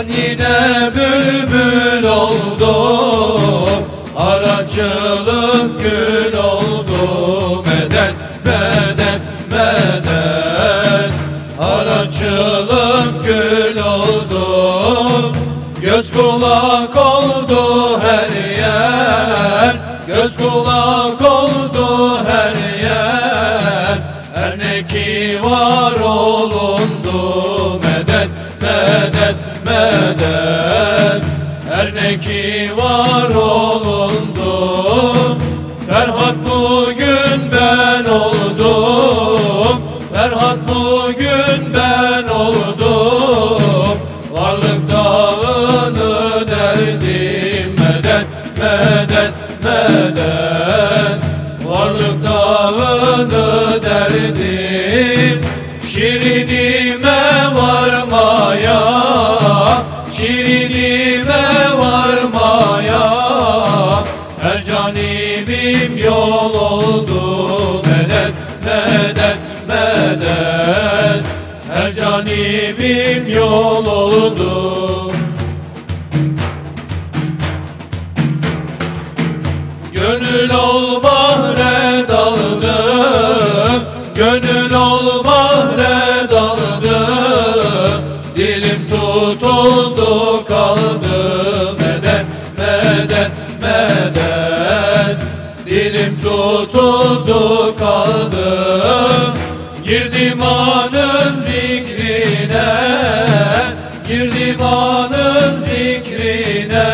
Can yine bülbül oldu Araçılık gül oldu. Medet, medet, medet Araçılık gül oldu. Göz kulak oldu her yer Göz kulak oldu her yer. Her ne ki var olundu Medet, medet, Her ne ki var olundu Ferhat bugün ben oldum Ferhat bugün ben oldum. Varlık dağını deldim Medet, medet, medet. Varlık dağını deldim Şirinime Şirinime varmaya Her canibim yol oldu. Medet, medet, medet Her canibim yol oldu. Gönül ol bahre daldım Gönül ol bahre Dilim tutuldu kaldı Girdim anın zikrine. Girdim anın zikrine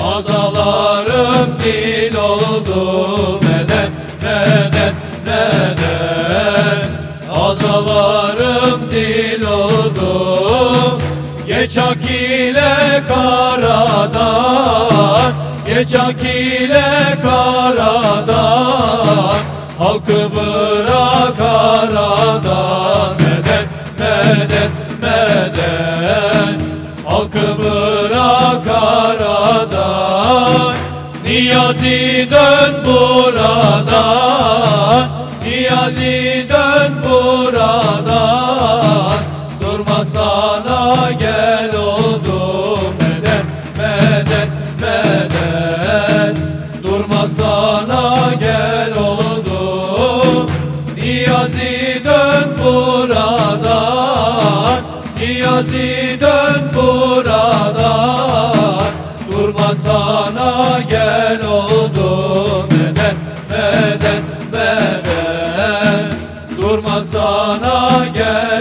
Azalarım dil oldu. Medet, medet, medet Azalarım dil oldu. Geç ak ile karadan Geç ak ile karadan Halkı bırak aradan. Medet, medet, medet Halkı bırak aradan. Niyazi dön buradan Durma sana gel oldu Niyazi dön buradan. Niyazi dön buradan. Durma sana gel oldu Medet, medet, medet Durma sana gel